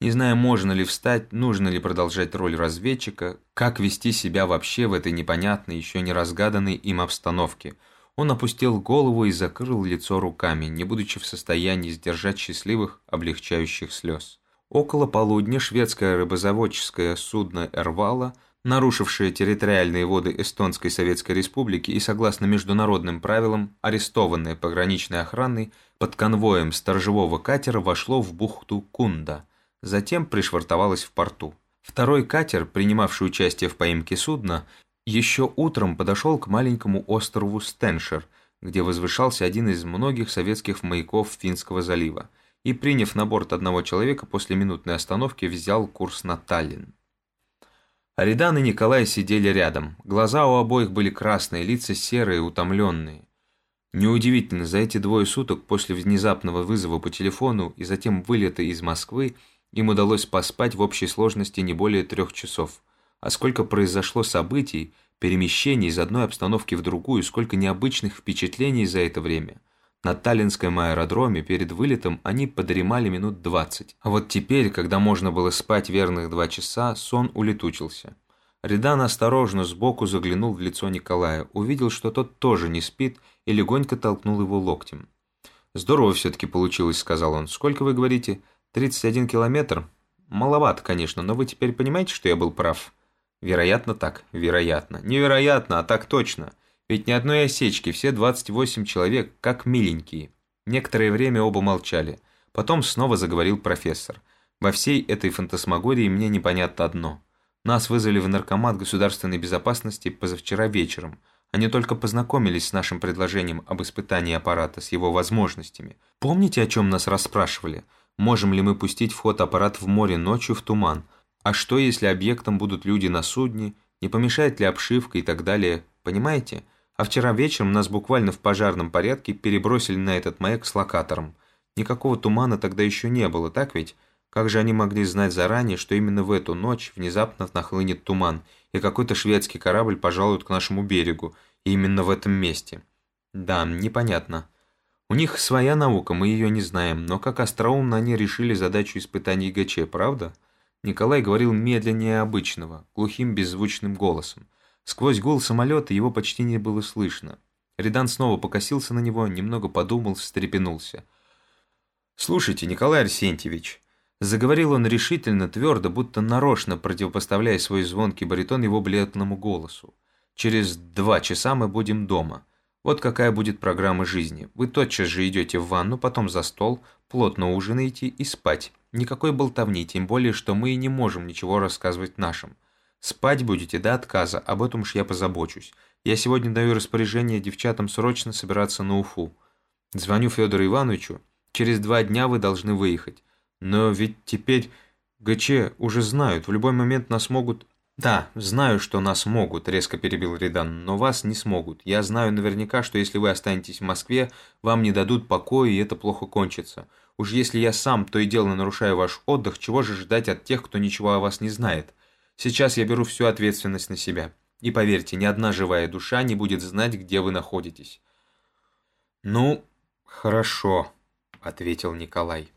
Не зная, можно ли встать, нужно ли продолжать роль разведчика, как вести себя вообще в этой непонятной, еще не разгаданной им обстановке, он опустил голову и закрыл лицо руками, не будучи в состоянии сдержать счастливых, облегчающих слез. Около полудня шведское рыбозаводческое судно «Эрвала» нарушившее территориальные воды Эстонской Советской Республики и, согласно международным правилам, арестованное пограничной охраной, под конвоем сторожевого катера вошло в бухту Кунда, затем пришвартовалось в порту. Второй катер, принимавший участие в поимке судна, еще утром подошел к маленькому острову Стеншер, где возвышался один из многих советских маяков Финского залива, и, приняв на борт одного человека, после минутной остановки взял курс на Таллин. Аридан и Николай сидели рядом. Глаза у обоих были красные, лица серые, утомленные. Неудивительно, за эти двое суток после внезапного вызова по телефону и затем вылета из Москвы им удалось поспать в общей сложности не более трех часов. А сколько произошло событий, перемещений из одной обстановки в другую, сколько необычных впечатлений за это время – на Таллинском аэродроме перед вылетом они подремали минут двадцать. А вот теперь, когда можно было спать верных два часа, сон улетучился. Редан осторожно сбоку заглянул в лицо Николая, увидел, что тот тоже не спит, и легонько толкнул его локтем. «Здорово все-таки получилось», — сказал он. «Сколько вы говорите? 31 километр? Маловато, конечно, но вы теперь понимаете, что я был прав?» «Вероятно так, вероятно. Невероятно, а так точно. Ведь ни одной осечки, все 28 человек, как миленькие. Некоторое время оба молчали. Потом снова заговорил профессор. Во всей этой фантасмагории мне непонятно одно. Нас вызвали в наркомат государственной безопасности позавчера вечером. Они только познакомились с нашим предложением об испытании аппарата, с его возможностями. Помните, о чем нас расспрашивали? Можем ли мы пустить в ход аппарат в море ночью в туман? А что, если объектом будут люди на судне? Не помешает ли обшивка и так далее? Понимаете? А вчера вечером нас буквально в пожарном порядке перебросили на этот маяк с локатором. Никакого тумана тогда еще не было, так ведь? Как же они могли знать заранее, что именно в эту ночь внезапно нахлынет туман, и какой-то шведский корабль пожалует к нашему берегу, и именно в этом месте? Да, непонятно. У них своя наука, мы ее не знаем, но как остроумно они решили задачу испытаний ГЧ, правда? Николай говорил медленнее обычного, глухим беззвучным голосом. Сквозь гул самолета его почти не было слышно. Редан снова покосился на него, немного подумал, встрепенулся. «Слушайте, Николай Арсентьевич», — заговорил он решительно, твердо, будто нарочно противопоставляя свой звонкий баритон его бледному голосу. «Через два часа мы будем дома. Вот какая будет программа жизни. Вы тотчас же идете в ванну, потом за стол, плотно ужинаете и спать. Никакой болтовни, тем более, что мы и не можем ничего рассказывать нашим. Спать будете до отказа, об этом уж я позабочусь. Я сегодня даю распоряжение девчатам срочно собираться на Уфу. Звоню Федору Ивановичу. Через два дня вы должны выехать. Но ведь теперь ГЧ уже знают, в любой момент нас могут... Да, знаю, что нас могут, резко перебил Редан, но вас не смогут. Я знаю наверняка, что если вы останетесь в Москве, вам не дадут покоя, и это плохо кончится. Уж если я сам то и дело нарушаю ваш отдых, чего же ждать от тех, кто ничего о вас не знает? Сейчас я беру всю ответственность на себя. И поверьте, ни одна живая душа не будет знать, где вы находитесь». «Ну, хорошо», — ответил Николай.